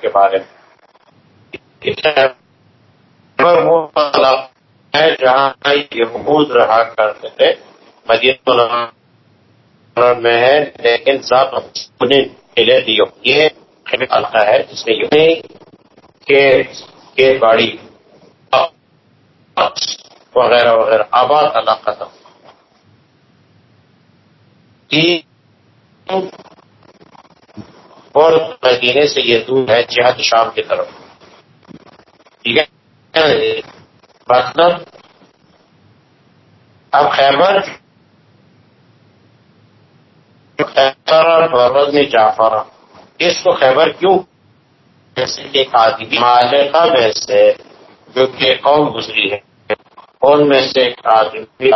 کے بارے میں۔ وہ ہے جہاں یہ رہا کرتے تھے، مدینہ میں ہے، لیکن سب یہ آتا ہے جس میں یہ باڑی وغیرہ وغیرہ، آباد علاقہ تھا۔ اور مدینے سے یہ دور ہے جہاد شام کی طرف۔ ٹھیک ہے؟ مطلب اب خیبر خیبر میں جعفر۔ اس کو خیبر کیوں؟ جیسے ایک آدمی مالکہ میں سے جو کہ قوم گزری ہے۔ ان میں سے ایک آدمی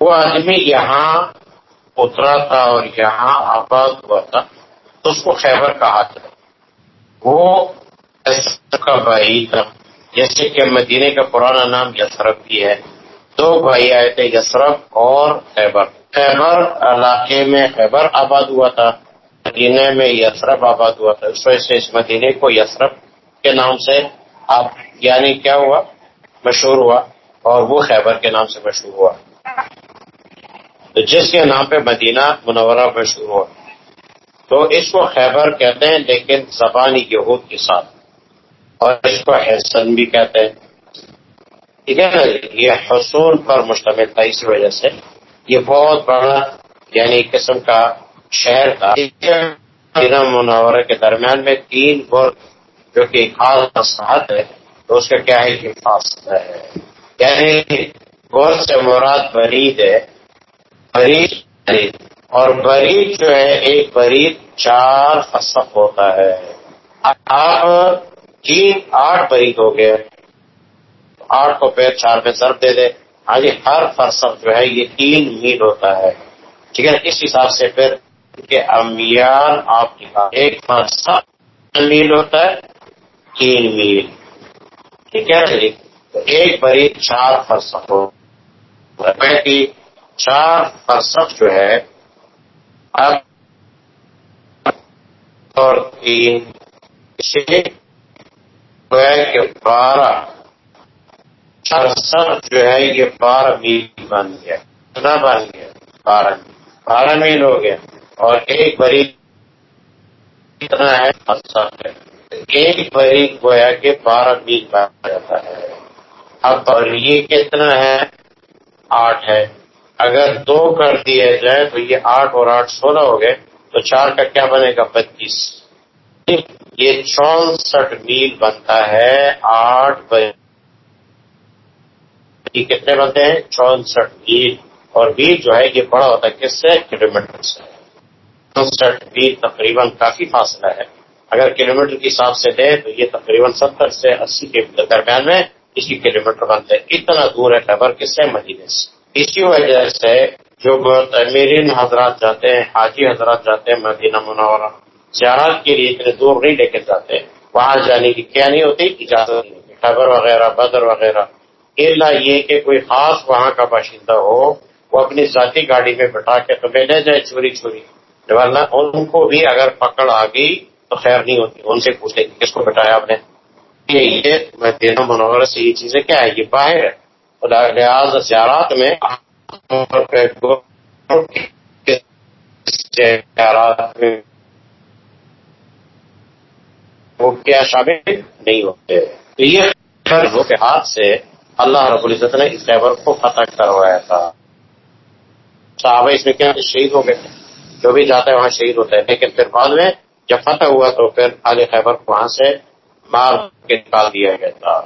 وہ آدمی یہاں اترا تھا اور یہاں آباد ہوا تھا، تو اس کو خیبر کہا تھا۔ وہ کا بھائی تھا۔ جیسے کہ مدینے کا پرانا نام یسرف بھی ہے۔ دو بھائی آئے تھے، یسرف اور خیبر۔ خیبر علاقے میں خیبر آباد ہوا تھا۔ مدینے میں یسرف آباد ہوا تھا۔ اس وجہ سے اس مدینے کو یسرف کے نام سے آپ یعنی کیا ہوا؟ مشہور ہوا اور وہ خیبر کے نام سے مشہور ہوا۔ تو جس کے نام پہ مدینہ منورہ مشہور ہوا۔ تو اس کو خیبر کہتے ہیں، لیکن زبانی یہود کے ساتھ۔ اور اس کو حسن بھی کہتے ہیں۔ ٹھیک ہے نا؟ یہ حصول پر مشتمل تھا اس وجہ سے۔ یہ بہت بڑا یعنی قسم کا شہر تھا۔ مدینہ منورہ کے درمیان میں تین گور جو کہ خاص ہے، تو اس کا کیا ہے کہ فاصلہ ہے؟ یعنی گور سے مراد برید ہے۔ برید اور برید جو ہے، ایک برید چار فصف ہوتا ہے۔ آپ تین، آٹھ برید ہو گئے۔ آٹھ کو پیر چار میں ضرب دے دے۔ آج ہر فرسف جو ہے، یہ تین میل ہوتا ہے۔ ٹھیک ہے، اس حساب سے پھر کہ امیان آپ کی ایک فرسف میل ہوتا ہے، تین میل۔ ٹھیک ہے، ایک برید چار فرسف ہو۔ اچھا چار فرسف جو ہے اب اور تین کہ بارہ فرسف جو ہے یہ بارہ میل بن گیا کتنا بن گیا، بارہ میل بارہ میل ہو گیا، اور ایک بری کتنا ہے فرسف ہے ایک بری گویا کہ بارہ میل بن جاتا ہے۔ اب یہ کتنا ہے؟ آٹھ ہے۔ اگر دو کر دیے جائے تو یہ آٹھ اور آٹھ سولہ ہو گئے، تو چار کا کیا بنے گا؟ پچیس۔ یہ چونسٹھ میل بنتا ہے آٹھ یہ کتنے بنتے ہیں؟ چونسٹھ میل۔ اور میل جو ہے، یہ بڑا ہوتا ہے کس سے؟ کلو میٹر سے۔ چونسٹھ میل تقریباً کافی فاصلہ ہے۔ اگر کلو میٹر کے حساب سے لے تو یہ تقریباً ستر سے اسی کے درمیان میں اسی کلو میٹر بنتے ہیں اتنا دور ہے خبر کس سے؟ مدینے سے۔ اسی وجہ سے جو تعمیرین حضرات جاتے ہیں، حاجی حضرات جاتے ہیں مدینہ منورہ، زیارت کے لیے اتنے دور نہیں لے کے جاتے، وہاں جانے کی کیا نہیں ہوتی، اجازت نہیں ہوتی خبر وغیرہ، بدر وغیرہ۔ اللہ یہ کہ کوئی خاص وہاں کا باشندہ ہو، وہ اپنی ذاتی گاڑی میں بٹھا کے تو لے جائے چوری چوری۔ ورنہ ان کو بھی اگر پکڑ آ گئی تو خیر نہیں ہوتی، ان سے پوچھتے کس کو بٹایا آپ نے؟ یہ مدینہ منورہ سے یہ چیزیں کیا ہے یہ باہر ہے۔ لحاظ زیارات میں وہ کیا شامل نہیں ہوتے۔ تو یہ کے ہاتھ سے اللہ رب العزت نے اس خیبر کو فتح کروایا تھا۔ صحابہ اس میں کیا شہید ہو گئے جو بھی جاتا ہے وہاں شہید ہوتا ہے لیکن پھر بعد میں جب فتح ہوا تو پھر علی خیبر کو وہاں سے مار کے نکال دیا گیا تھا۔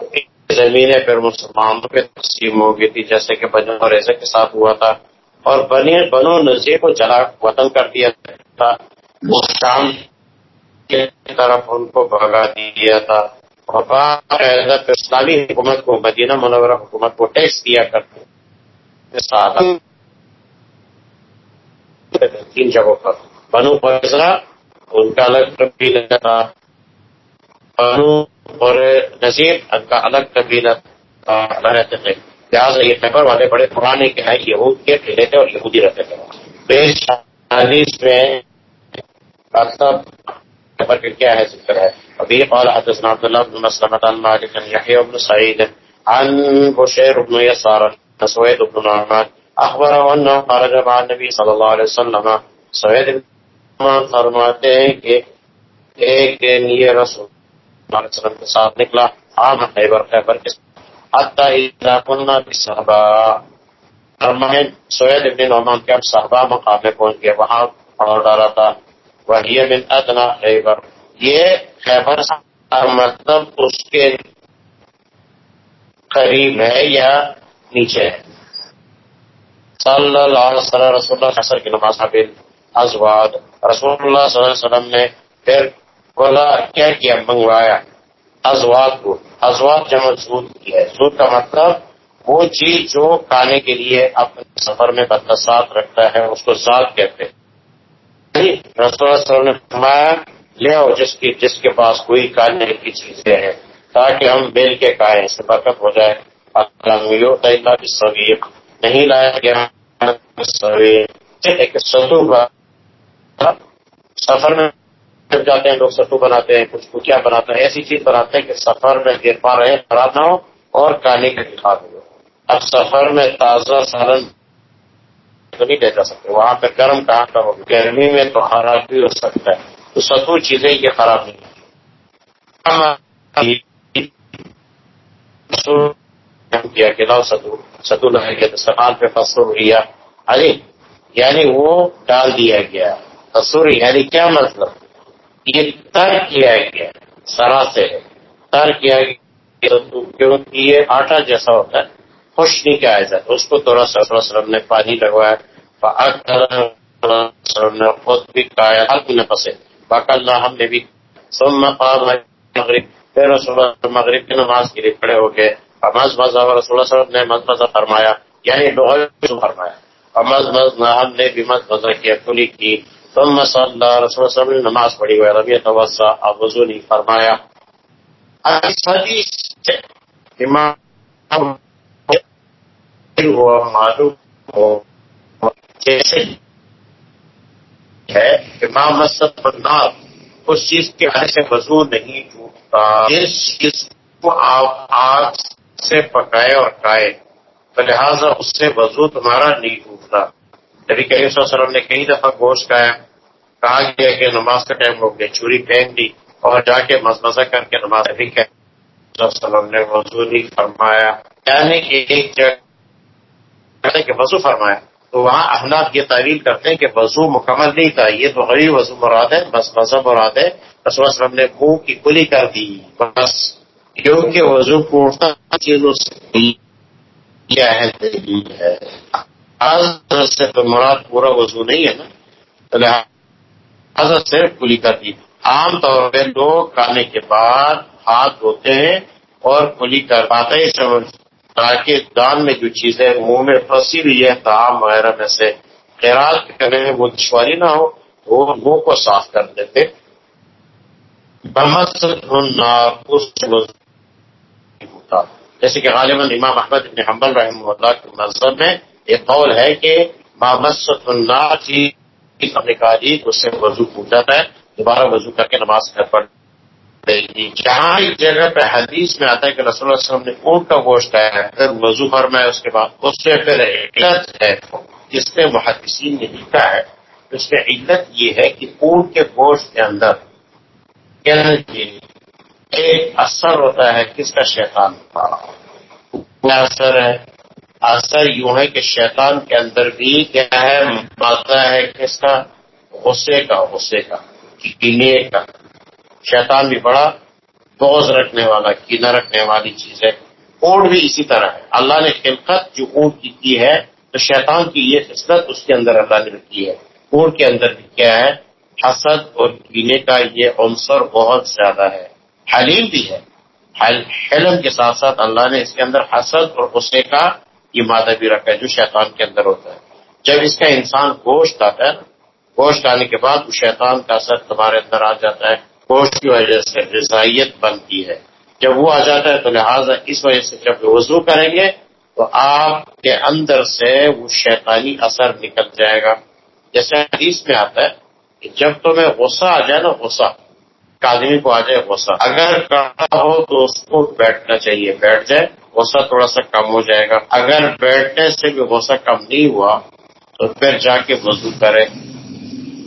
زمینیں پھر مسلمانوں پہ تقسیم ہو گئی تھی، جیسے کہ بنو اور ایسے کے ساتھ ہوا تھا۔ اور بنی بنو نظیر کو جلا وطن کر دیا تھا۔ شام کی طرف ان کو بھگا دیا تھا۔ اور اسلامی حکومت کو، مدینہ منورہ حکومت کو ٹیکس دیا کرتے تین جگہوں پر۔ بنو پیسہ ان کا الگ تھا اور نذیر ان کا الگ قبیلہ رہتے تھے لہٰذا یہ خبر والے بڑے پرانے کے ہیں، یہود کے پھیلے تھے اور یہودی رہتے تھے۔ حدیث میں خیبر مطلب کیا ہے ذکر ہے؟ ابھی قال حدثنا عبد الله بن مسلمة عن مالك عن يحيى بن سعيد عن بشير بن يسار سويد بن نعمان اخبره انه خرج مع النبي صلى الله عليه وسلم۔ سويد بن نعمان فرماتے ہیں کہ ایک دن یہ رسول علیہ وسلم کے ساتھ نکلا۔ عام خیبر خیبر کے حتی اذا قلنا بصحبہ فرمائیں سوید ابن نعمان کے اب صحبہ مقام میں پہنچ گئے، وہاں پڑھ ڈالا تھا، وہی من ادنا خیبر۔ یہ خیبر مطلب اس کے قریب ہے یا نیچے ہے؟ صلی اللہ علیہ وسلم رسول اللہ علیہ کی نماز حبیل ازواد رسول اللہ صلی اللہ علیہ وسلم نے پھر بولا کیا کیا منگوایا؟ ازواد کو۔ ازواد جمع سود کی ہے۔ سود کا مطلب وہ چیز جو کھانے کے لیے اپنے سفر میں بدلسات رکھتا ہے، اس کو ذات کہتے ہیں۔ جی، رسول اللہ علیہ وسلم نے فرمایا، لے آؤ جس کی، جس کے پاس کوئی کھانے کی چیزیں ہیں، تاکہ ہم بیل کے کھائیں سے برکت ہو جائے۔ نہیں لایا گیا ستو سفر میں جب جاتے ہیں، لوگ ستو بناتے ہیں، کچھ کچھ بناتے ہیں، ایسی چیز بناتے ہیں کہ سفر میں گر پا رہے، خراب نہ ہو اور کھانے کے دکھا دو اب سفر میں تازہ سالن تو نہیں لے جا سکتے، وہاں پہ گرم کہاں کا ہوگا گرمی میں تو خراب بھی ہو سکتا ہے۔ تو ستو چیزیں یہ خراب نہیں کیا کہ لاؤ ستو ستو لگائے گیا تو پہ فصل ریا ارے یعنی وہ ڈال دیا گیا۔ تصور یعنی کیا مطلب؟ یہ تر کیا گیا سرا سے تر کیا گیا کیونکہ یہ آٹا جیسا ہوتا ہے خوش نہیں کیا ایسا اس کو تھوڑا سا وسلم نے پانی لگوایا نے خود بھی کھایا کہا نے پسے باقا اللہ ہم نے بھی۔ سم مغرب پھر رسول مغرب کی نماز کے لیے کھڑے ہو گئے۔ مز مزہ، رسول اللہ وسلم نے مز مزہ فرمایا یعنی فرمایا۔ مز مز ہم نے بھی مز مزہ کیا، کلی کی۔ ثم صلى رسول وسلم نے نماز پڑھی ہوئی ربی توسع اب وضو نہیں فرمایا۔ حدیث امام ہوا، معلوم ہو جیسے ہے کہ ماں مسد بندار اس چیز کے آنے سے وضو نہیں ٹوٹتا۔ جس چیز کو آپ آگ سے پکائے اور کھائے، تو لہٰذا اس سے وضو تمہارا نہیں ٹوٹتا۔ نبی کریم صلی اللہ علیہ وسلم نے کئی دفعہ گوشت کھایا، کہا گیا کہ نماز کا ٹائم ہو گیا چوری پھینک دی اور جا کے مزمزہ کر کے نماز ابھی کہ وسلم نے وضو نہیں فرمایا۔ یعنی کہ ایک جگہ کہ وضو فرمایا۔ تو وہاں احناف یہ تعویل کرتے ہیں کہ وضو مکمل نہیں تھا، یہ تو غریب وضو مراد ہے، بس مذہب مراد ہے۔ بس وسلم نے منہ کی کلی کر دی۔ بس کیونکہ وضو پورتا چیزوں سے کیا ہے۔ سے مراد پورا وضو نہیں ہے نا، تو لہٰذا صرف کلی کر دی عام طور پہ لوگ کھانے کے بعد ہاتھ دھوتے ہیں اور کلی کر پاتے ہی سمجھ تاکہ دان میں جو چیزیں منہ میں پھنسی ہوئی ہے تعام وغیرہ میں سے خیرات کرنے میں وہ دشواری نہ ہو، وہ منہ کو صاف کر دیتے۔ جیسے کہ غالباً امام احمد ابن حنبل رحمہ اللہ کے مذہب میں ایک قول ہے کہ محمد اللہ کی نکالی اس سے وضو پوچھ جاتا ہے، دوبارہ وضو کر کے نماز کر پڑ جہاں ایک جگہ پہ حدیث میں آتا ہے کہ رسول اللہ علیہ وسلم نے اونٹ کا گوشت آیا ہے پھر وضو فرمایا اس کے بعد اس سے پھر علت ہے، جس میں محدثین نے لکھا ہے اس میں علت یہ ہے کہ اونٹ کے گوشت کے اندر یعنی ایک اثر ہوتا ہے، کس کا؟ شیطان کیا اثر ہے؟ اثر یوں ہے کہ شیطان کے اندر بھی کیا ہے باتیں ہے کس کا؟ غصے کا غصے کا، کینے کا۔ شیطان بھی بڑا بوز رکھنے والا کینا رکھنے والی چیز ہے۔ اونٹ بھی اسی طرح ہے۔ اللہ نے خلقت جو اونٹ کی کی ہے، تو شیطان کی یہ خصلت اس کے اندر اللہ نے رکھی ہے۔ اونٹ کے اندر بھی کیا ہے، حسد اور کینے کا یہ عنصر بہت زیادہ ہے۔ حلیم بھی ہے۔ حلم کے ساتھ ساتھ اللہ نے اس کے اندر حسد اور غصے کا یہ مادہ بھی رکھا ہے جو شیطان کے اندر ہوتا ہے۔ جب اس کا انسان گوشت آتا ہے گوشت آنے کے بعد وہ شیطان کا اثر تمہارے اندر آ جاتا ہے۔ گوشت کی وجہ سے غذائیت بنتی ہے۔ جب وہ آ جاتا ہے تو لہٰذا اس وجہ سے جب وضو کریں گے تو آپ کے اندر سے وہ شیطانی اثر نکل جائے گا۔ جیسے حدیث میں آتا ہے کہ جب تمہیں غصہ آ جائے نا، غصہ۔ آدمی کو آ جائے غصہ۔ اگر کڑا ہو تو اس کو بیٹھنا چاہیے۔ بیٹھ جائے، غصہ تھوڑا سا کم ہو جائے گا۔ اگر بیٹھنے سے بھی غصہ کم نہیں ہوا تو پھر جا کے وضو کرے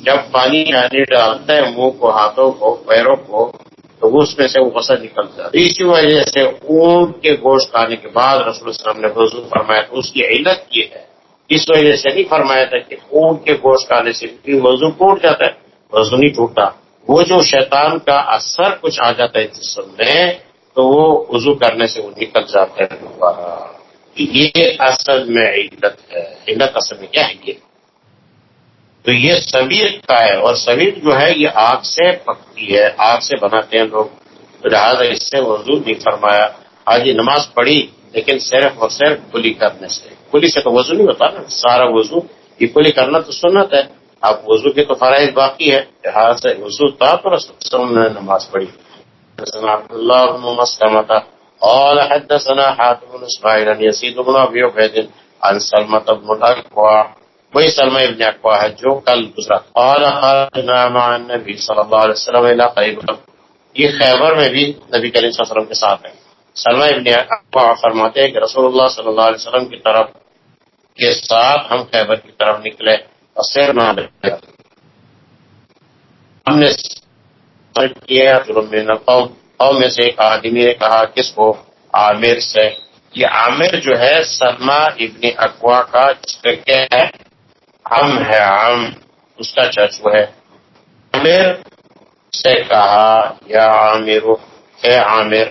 جب پانی یعنی پانی ڈالتا ہے منہ کو، ہاتھوں کو، پیروں کو، تو اس میں سے وہ غصہ نکلتا ہے۔ اسی وجہ سے اونٹ کے گوشت کھانے کے بعد رسول السلام نے وضو فرمایا تو اس کی علت یہ ہے۔ اس وجہ سے نہیں فرمایا تھا کہ اونٹ کے گوشت کھانے سے وضو ٹوٹ جاتا ہے۔ وضو نہیں ٹوٹتا۔ وہ جو شیطان کا اثر کچھ آ جاتا ہے جسم میں، تو وہ وضو کرنے سے وہ نکل جاتا ہے دوبارہ۔ یہ اصل میں علت ہے۔ علت اصل میں کیا ہے یہ؟ تو یہ سبیر کا ہے اور سبیر جو ہے یہ آگ سے پکتی ہے، آگ سے بناتے ہیں لوگ۔ لہٰذا اس سے وضو نہیں فرمایا۔ آج یہ نماز پڑھی، لیکن صرف اور صرف کلی کرنے سے۔ کلی سے تو وضو نہیں ہوتا نا، سارا وضو۔ یہ کلی کرنا تو سنت ہے۔ اب وضو کے تو فرائض باقی ہے لہٰذا سے وضو تھا تو رسول نے نماز پڑھی۔ حدثنا عبد الله بن مسلمة قال حدثنا حاتم بن اسماعيل عن يزيد بن ابي عبيد عن سلمة بن الاكوع وہی سلمہ ابن اقوا ہے جو کل گزرا۔ قال خرجنا مع النبي صلى الله عليه وسلم الى خيبر یہ خیبر میں بھی نبی کریم صلی اللہ علیہ وسلم کے ساتھ ہے۔ سلمہ ابن اقوا فرماتے ہیں کہ رسول اللہ صلی اللہ علیہ وسلم کی طرف کے ساتھ ہم خیبر کی طرف نکلے۔ اور سیر نہ ہم نے کیا قوم میں سے ایک آدمی نے کہا، کس کو؟ عامر سے۔ یہ عامر جو ہے سلما ابن اقوا کا کیا ہے، ہم ہے عام اس کا چچو ہے۔ عامر سے کہا، یا عامر، اے عامر،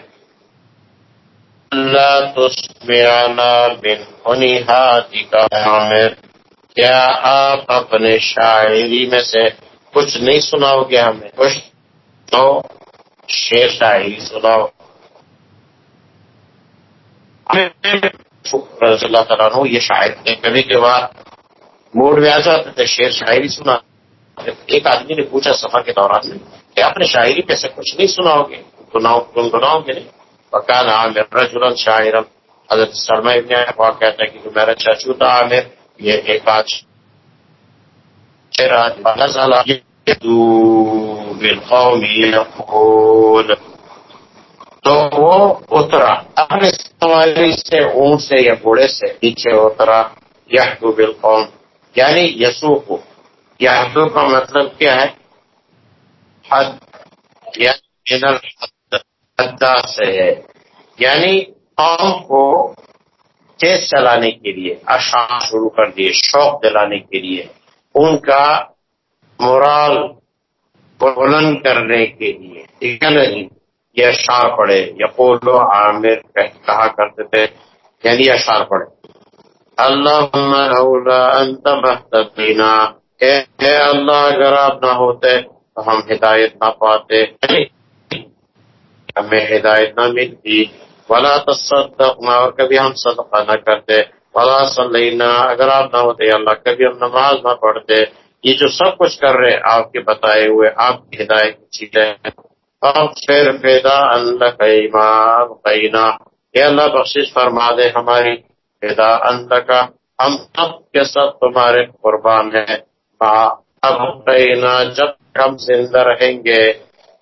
اللہ تسمعنا بن ہنیہاتی کا عامر۔ کیا آپ اپنے شاعری میں سے کچھ نہیں سناؤ گے ہمیں؟ کچھ تو شیر شاعری سناؤ۔ رضی اللہ تعالیٰ عنہ، یہ شاعر تھے کبھی کے بعد موڈ میں آ جاتے تھے شیر شاعری سنا۔ ایک آدمی نے پوچھا سفر کے دوران میں کہ آپ نے شاعری پہ سے کچھ نہیں سناؤ گے گناؤ گنگناؤ گے۔ نہیں پکان عامر رجلا شاعر حضرت سرما ابن کہتا ہے کہ میرا چچو تھا عامر یہ ایک آج بالقوم يقول تو وہ اترا اپنے سواری سے، اونٹ سے یا گھوڑے سے، پیچھے اترا یہ بالقوم یعنی یسو کو یہ کا مطلب کیا ہے؟ حد یعنی سے ہے۔ یعنی قوم کو تیز چلانے کے لیے اشعار شروع کر دیے، شوق دلانے کے لیے، ان کا مورال بلند کرنے کے لیے۔ ٹھیک ہے نہیں جی؟ یہ اشعار پڑے یقولو عامر کہا کرتے تھے یعنی اشعار پڑے اللہ انت اے اللہ، اگر آپ نہ ہوتے تو ہم ہدایت نہ پاتے۔ یعنی ہمیں ہدایت نہ ملتی۔ ولا تصدقنا، اور کبھی ہم صدقہ نہ کرتے۔ ولا صلینا اگر آپ نہ ہوتے اللہ، کبھی ہم نماز نہ پڑھتے۔ یہ جو سب کچھ کر رہے آپ کے بتائے ہوئے، آپ کی ہدایت کی چیزیں پھر پیدا اللہ قینا اے اللہ، بخشش فرما دے ہماری۔ پیدا اللہ کا، ہم سب کے سب تمہارے قربان ہیں۔ اب قینا جب ہم زندہ رہیں گے۔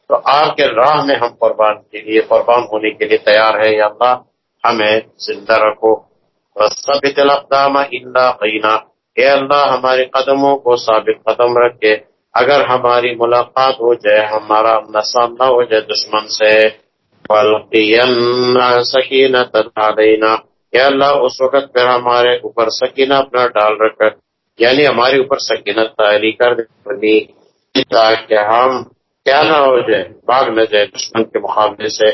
تو آپ کے راہ میں ہم قربان کے لیے، قربان ہونے کے لیے تیار ہے یا اللہ، ہمیں زندہ رکھو۔ سب اطلاع اللہ قینا اے اللہ، ہمارے قدموں کو ثابت قدم رکھے۔ اگر ہماری ملاقات ہو جائے، ہمارا سامنا ہو جائے دشمن سے۔ سکینت دینا اے اللہ، اس وقت پھر ہمارے اوپر سکینہ اپنا ڈال رکھ۔ یعنی ہمارے اوپر سکینت تعلی کر دے۔ تاکہ ہم کیا نہ ہو جائے، باغ نہ جائے، دشمن کے مقابلے سے۔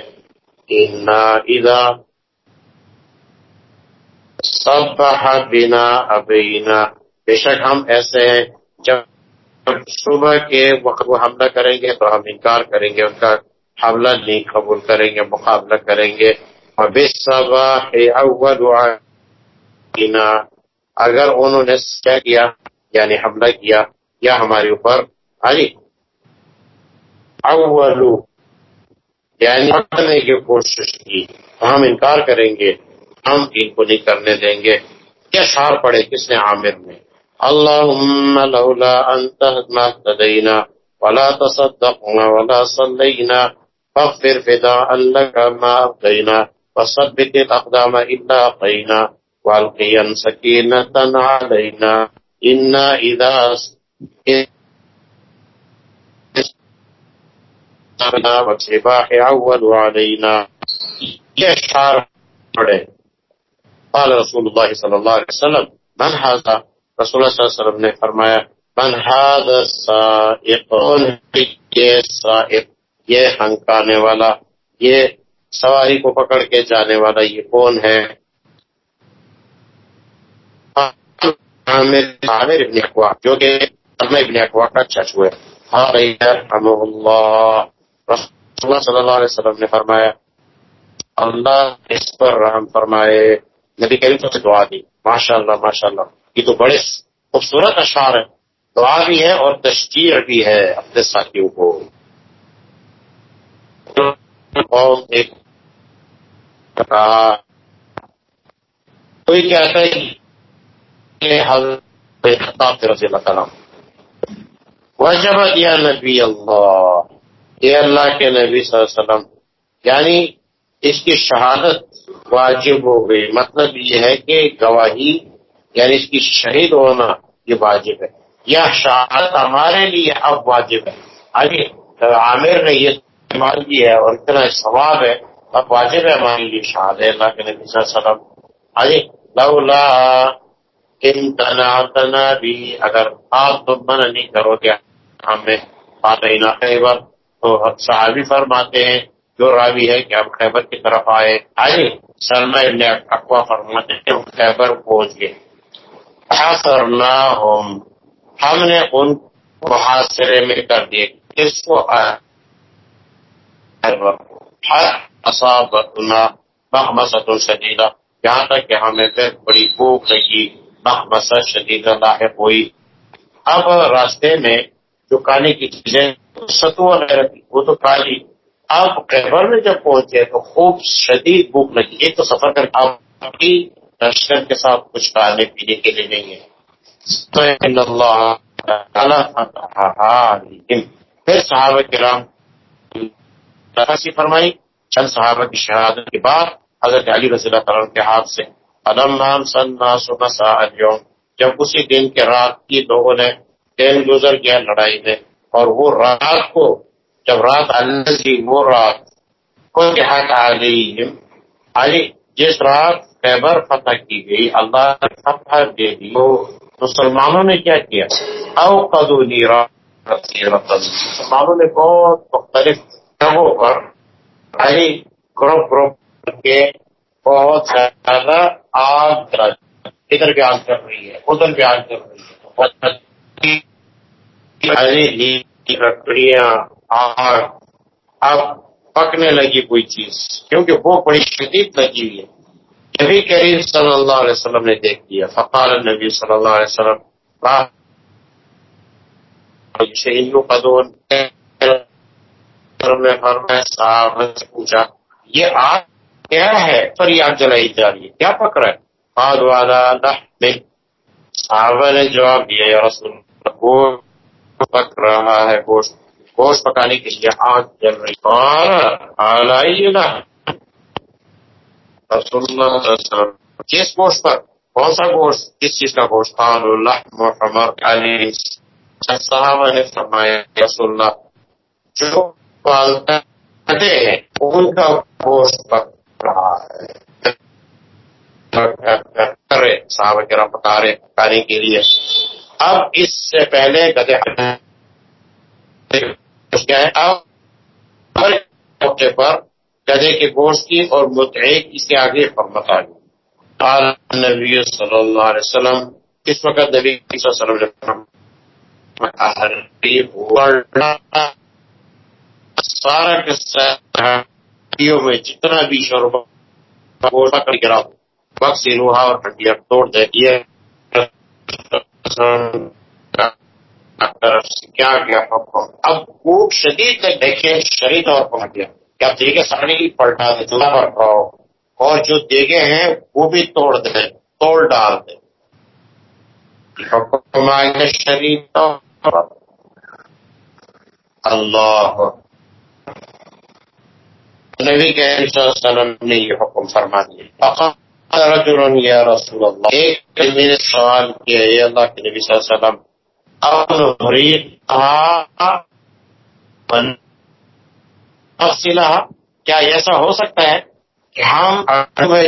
سب بنا ابینا بے شک ہم ایسے ہیں، جب صبح کے وقت وہ حملہ کریں گے تو ہم انکار کریں گے، ان کا حملہ نہیں قبول کریں گے، مقابلہ کریں گے۔ اور بے اول اگر انہوں نے کیا کیا یعنی حملہ کیا، یا ہمارے اوپر اولو یعنی کرنے کی کوشش کی، ہم انکار کریں گے، ہم ان کو نہیں کرنے دیں گے۔ کیا شار پڑے کس نے عامر میں؟ اللهم لولا أنت ما اهتدينا ولا تصدقنا ولا صلينا فاغفر فداء لك ما أبقينا وثبت الأقدام إلا أقينا والقيا سكينة علينا إنا إذا والسباح عول علينا یہ اشعار پڑے قال رسول اللہ صلی اللہ علیہ وسلم، من هذا رسول اللہ صلی اللہ علیہ وسلم نے فرمایا، من هذا السائق یہ سائق، یہ ہنکانے والا، یہ سواری کو پکڑ کے جانے والا یہ کون ہے؟ عامر ابن اقوا، جو کہ ابن اقوا کا چچو ہے اللہ. رسول اللہ صلی اللہ علیہ وسلم نے فرمایا، اللہ اس پر رحم فرمائے، نبی کریم سے دعا دی۔ ماشاء اللہ ماشاء اللہ یہ تو بڑے خوبصورت اشعار ہے دعا بھی ہے اور تشکیر بھی ہے اپنے ساتھیوں کو۔ ایک کوئی کہتا ہے رضی اللہ تعالیٰ وجب یا نبی اللہ۔ یہ اللہ کے نبی صلی اللہ علیہ وسلم یعنی اس کی شہادت واجب ہو گئی۔ مطلب یہ ہے کہ گواہی یعنی اس کی شہید ہونا یہ واجب ہے۔ یہ شہادت ہمارے لیے اب واجب ہے۔ آگے عامر نے یہ استعمال کی ہے اور اتنا ثواب ہے، اب واجب ہے ہمارے لیے شہاد ہے۔ اللہ کے نبی صلی اللہ علیہ وسلم لولا ان تنا تنا بھی، اگر آپ تو من نہیں کرو گے ہمیں فاتحینہ خیبر۔ تو صحابی فرماتے ہیں، جو راوی ہے کہ اب خیبر کی طرف آئے آئے سلم ابن اقوا فرماتے ہیں خیبر پہنچ گئے۔ حاصرنا ہم ہم نے ان کو حاصرے میں کر دیے کس کو؟ اصابتنا مخمصت شدیدہ۔ یہاں تک کہ ہمیں پھر بڑی بھوک لگی مخمصت شدیدہ لاحق ہوئی۔ اب راستے میں جو کھانے کی چیزیں ستو وہ تو کالی آپ خیبر میں جب پہنچے تو خوب شدید بھوک لگی۔ ایک تو سفر کر آپ کی لشکر کے ساتھ کچھ کھانے پینے کے لیے نہیں ہے۔ اللہ ہاں، پھر صحابہ کرام سی فرمائی۔ چند صحابہ کی شہادت کے بعد حضرت علی رضی اللہ تعالیٰ کے ہاتھ سے علم نام سن جب اسی دن کے رات کی لوگوں نے دن گزر گیا، لڑائی میں اور وہ رات کو جب رات الزی وہ رات علی، جس رات خیبر فتح کی گئی، اللہ نے فتح دے دی۔ مسلمانوں نے کیا کیا؟ او قدونی مسلمانوں نے بہت مختلف جگہوں پر علی گروپ گروپ کے بہت زیادہ آگ ادھر بھی آگ کر رہی ہے؟ ادھر بھی آگ کر رہی ہے۔ لکڑیاں آگ اب پکنے لگی کوئی چیز، کیونکہ وہ بڑی شدید لگی ہوئی ہے۔ نبی کریم صلی اللہ علیہ وسلم نے دیکھ لیا۔ فقال نبی صلی اللہ علیہ وسلم شہیدوں کا دون نے صاحب سے پوچھا یہ آگ کیا ہے؟ پر یہ آگ جلائی جا رہی ہے۔ کیا پک رہا ہے؟ آگ والا صحابہ نے جواب دیا، یا رسول پک رہا ہے، گوشت گوشت پکانے کے لیے آگ جل رہی اور کس گوشت پر؟ کون سا گوشت؟ کس چیز کا گوشت؟ صاحب نے فرمایا رسول اللہ، جو پالتا ہیں ان کا گوشت پک رہا ہے۔ صاحب کرام پکا رہے پکانے کے لیے۔ اب اس سے پہلے گدے کیا ہے ہر موقع پر گدے کے گوشت کی اور متعیق اس کے آگے پر بتا قال نبی صلی اللہ علیہ وسلم، اس وقت نبی صلی اللہ علیہ وسلم سارا کے ساتھیوں میں جتنا بھی شوربہ گوشت کر کے رہا وقت روحا اور ہڈیاں توڑ دیتی ہے۔ کیا گیا اب خوب شدید تک دیکھیں شہید اور پہنچ گیا کہ آپ دیگے ساری پلٹا دیں چلا پر اور جو دیگے ہیں وہ بھی توڑ دیں توڑ ڈال دیں حکم آئے شریف اللہ نبی کے وسلم نے یہ حکم فرما دیا رجل یا رسول اللہ ایک میرے سوال کیا یہ اللہ کے نبی صلی اللہ علیہ وسلم کیا ایسا ہو سکتا ہے کہ ہم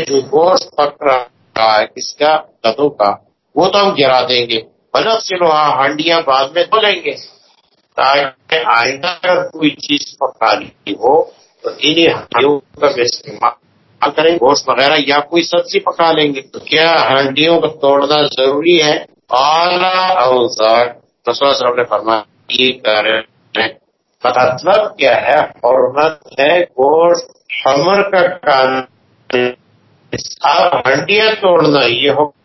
جو گوشت پک رہا ہے کس کا کدو کا، وہ تو ہم گرا دیں گے بنب سلوہا ہانڈیاں بعد میں دھو لیں گے۔ تاکہ آئندہ اگر کوئی چیز پکانی ہو، تو انہیں ہڈیوں کا استعمال کریں گوشت وغیرہ یا کوئی سبزی پکا لیں گے، تو کیا ہڈیوں کو توڑنا ضروری ہے؟ اعلیٰ اوزار نے فرمایا مطلب کیا ہے؟ حرمت ہے گوشت ہمر کا کام ہنڈیاں توڑنا، یہ ہو۔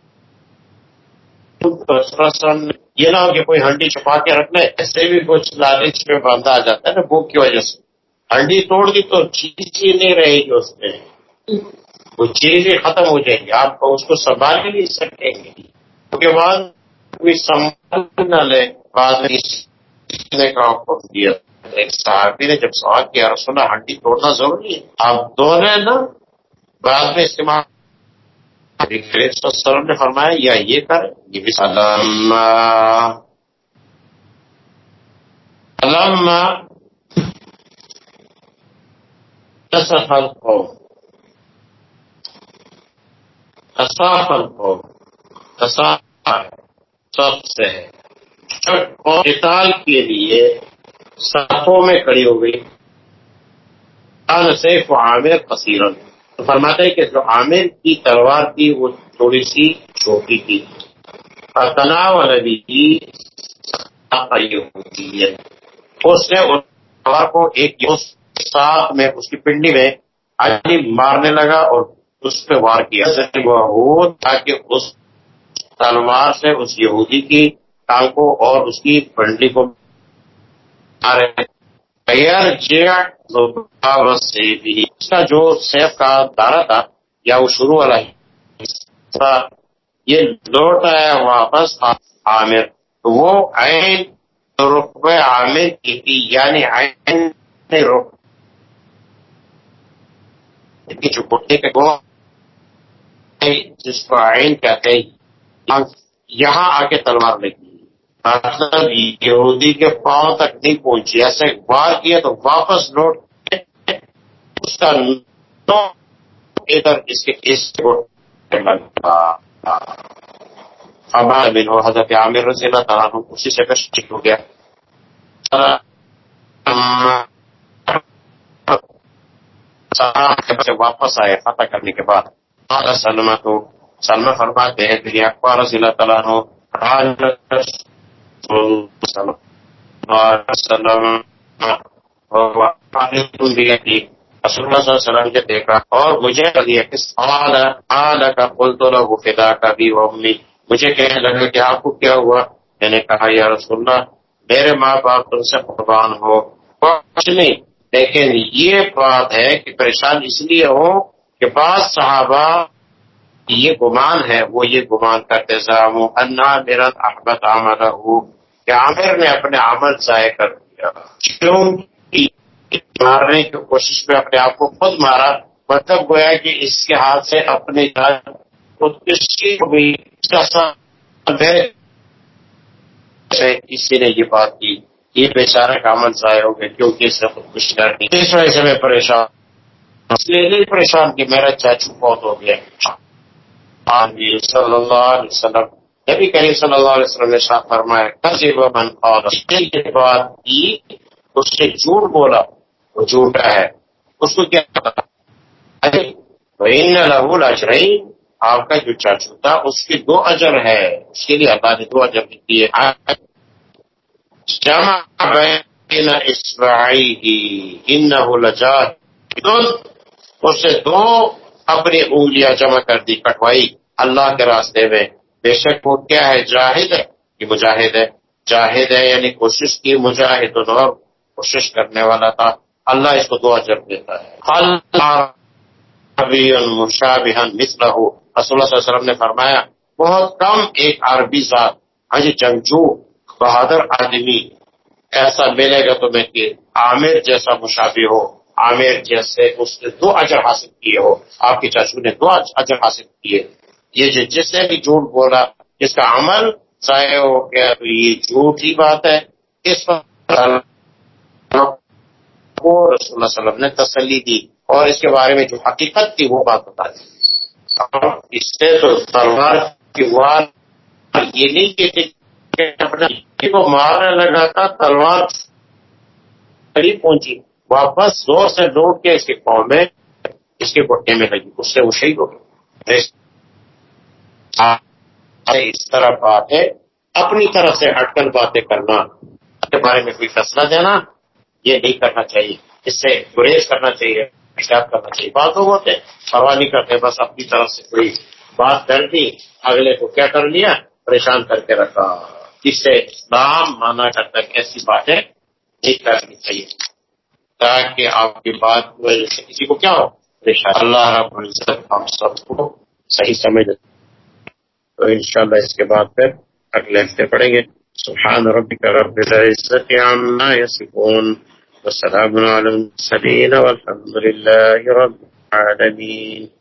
یہ نہ ہو کہ کوئی ہنڈی چھپا کے رکھ لے ایسے بھی کچھ لالچ میں باندھا آ جاتا ہے نا، بھوک کی وجہ سے۔ ہنڈی توڑ دی تو چیز ہی نہیں رہے گی اس میں۔ وہ چیز ہی ختم ہو جائے گی۔ آپ اس کو سنبھال ہی نہیں سکیں گے اس کے بعد کوئی سنبھال نہ لے بعد میں دیا ایک صحابی نے جب سوال کیا رسول ہنڈی توڑنا ضروری ہے؟ آپ دونوں نا بعد میں استعمال نے فرمایا یا یہ کر یہ بھی سلام سب سے کے لیے صفوں میں کڑی ہو گئی۔ سیف عامر کثیرن تو فرماتے ہیں کہ جو عامر کی تلوار تھی، وہ تھوڑی سی چھوٹی تھی۔ تناؤ نبی ہوتی ہے۔ اس نے اس تلوار کو ایک ساتھ میں، اس کی پنڈی میں آدمی مارنے لگا اور اس پہ وار کیا۔ وہ تاکہ اس تلوار سے، اس یہودی کی ٹانگ کو اور اس کی پنڈی کو اس کا جو سیف کا دارا تھا یا وہ شروع والا یہ لوٹ آیا واپس عامر۔ وہ عین رقبے عامر کی تھی یعنی عین جو بٹے کے جس کو عین کہتے ہیں یہاں آ کے تلوار لگی مطلب یہودی کے پاؤں تک نہیں پہنچی ایسے وار کیا تو واپس لوٹ اس کا ادھر اس کے اس بن حضرت عامر رضی اللہ تعالیٰ اسی سے ٹھیک ہو گیا واپس آئے فتح کرنے کے بعد سلمہ تو سلمہ فرماتے ہیں پھر اخبار رضی اللہ تعالیٰ رسول اللہ صلی اللہ علیہ وسلم کے دیکھا، اور مجھے کا پل تو فدا کا بھی وہ امی، مجھے کہنے لگا کہ آپ کو کیا ہوا؟ میں نے کہا، یا رسول اللہ، میرے ماں باپ تم سے قربان ہو، کچھ نہیں، لیکن یہ بات ہے کہ پریشان اس لیے ہو کہ بعض صحابہ یہ گمان ہے، وہ یہ گمان کرتے سام انا میرا احمد آمد کہ عامر نے اپنے عمل ضائع کر دیا۔ کیوں مارنے کی کوشش میں اپنے آپ کو خود مارا مطلب گویا کہ اس کے ہاتھ سے اپنے کسی نے یہ بات کی یہ بیچارہ کا عمل ضائع ہو گیا، کیونکہ اس سے خود کچھ کر نہیں اس وجہ سے میں پریشان اس لیے نہیں پریشان کہ میرا چاچو بہت ہو گیا صلی اللہ علیہ وسلم، نبی کریم صلی اللہ علیہ وسلم نے شاہ فرمایا من اور بات کی اس سے جھوٹ بولا، وہ جھوٹا ہے۔ اس کو کیا پتا؟ لہو اجرئی آپ کا جو چاچو تھا، اس کی دو اجر ہے۔ اس کے لیے اللہ نے دو اجر دی ہے جمع بین اسرائیلی انہو لجاہ اس سے دو اپنی انگلیاں جمع کر دی، کٹوائی۔ اللہ کے راستے میں۔ بے شک وہ کیا ہے؟ جاہد ہے۔ یہ مجاہد ہے۔ جاہد ہے یعنی کوشش کی مجاہد اور کوشش کرنے والا تھا۔ اللہ اس کو دعا جب دیتا ہے۔ رسول اللہ علیہ وسلم نے فرمایا، بہت کم ایک عربی ذات۔ ہاں جی جنگجو بہادر آدمی۔ ایسا ملے گا تمہیں کہ عامر جیسا مشابہ ہو۔ عامر جیسے اس نے دو اجر حاصل کیے ہو آپ کے چاچو نے دو اجر حاصل کیے۔ یہ جو جس بھی جھوٹ بولا، جس کا عمل ضائع ہو گیا، تو یہ جھوٹ ہی بات ہے۔ اس کو رسول اللہ علیہ وسلم نے تسلی دی اور اس کے بارے میں جو حقیقت تھی، وہ بات بتا دی۔ اس سے تو تلوار کی وار یہ نہیں کہ وہ مارنے لگا تھا تلوار قریب پہنچی۔ واپس زور سے لوٹ کے اس کے پاؤں میں، اس کے گٹے میں لگی۔ اس سے وہ شہید ہو گئی اس طرح بات ہے اپنی طرف سے ہٹ کر باتیں کرنا کے بارے میں کوئی فیصلہ دینا، یہ نہیں کرنا چاہیے۔ اس سے گریز کرنا چاہیے احتیاط کرنا چاہیے۔ بات لوگ ہوتے، پرواہ نہیں کرتے، بس اپنی طرف سے کوئی بات کر دی، اگلے کو کیا کر لیا؟ پریشان کر کے رکھا۔ اس سے اسلام مانا کرتا ایسی باتیں نہیں کرنی چاہیے۔ تاکہ آپ کی بات وجہ سے کسی کو کیا ہو؟ اللہ رب العزت ہم سب کو صحیح سمجھ تو انشاءاللہ اس کے بعد پھر اگلے ہفتے پڑھیں گے۔ سبحان ربك رب العزة عما يصفون وسلام على المرسلين والحمد لله رب العالمين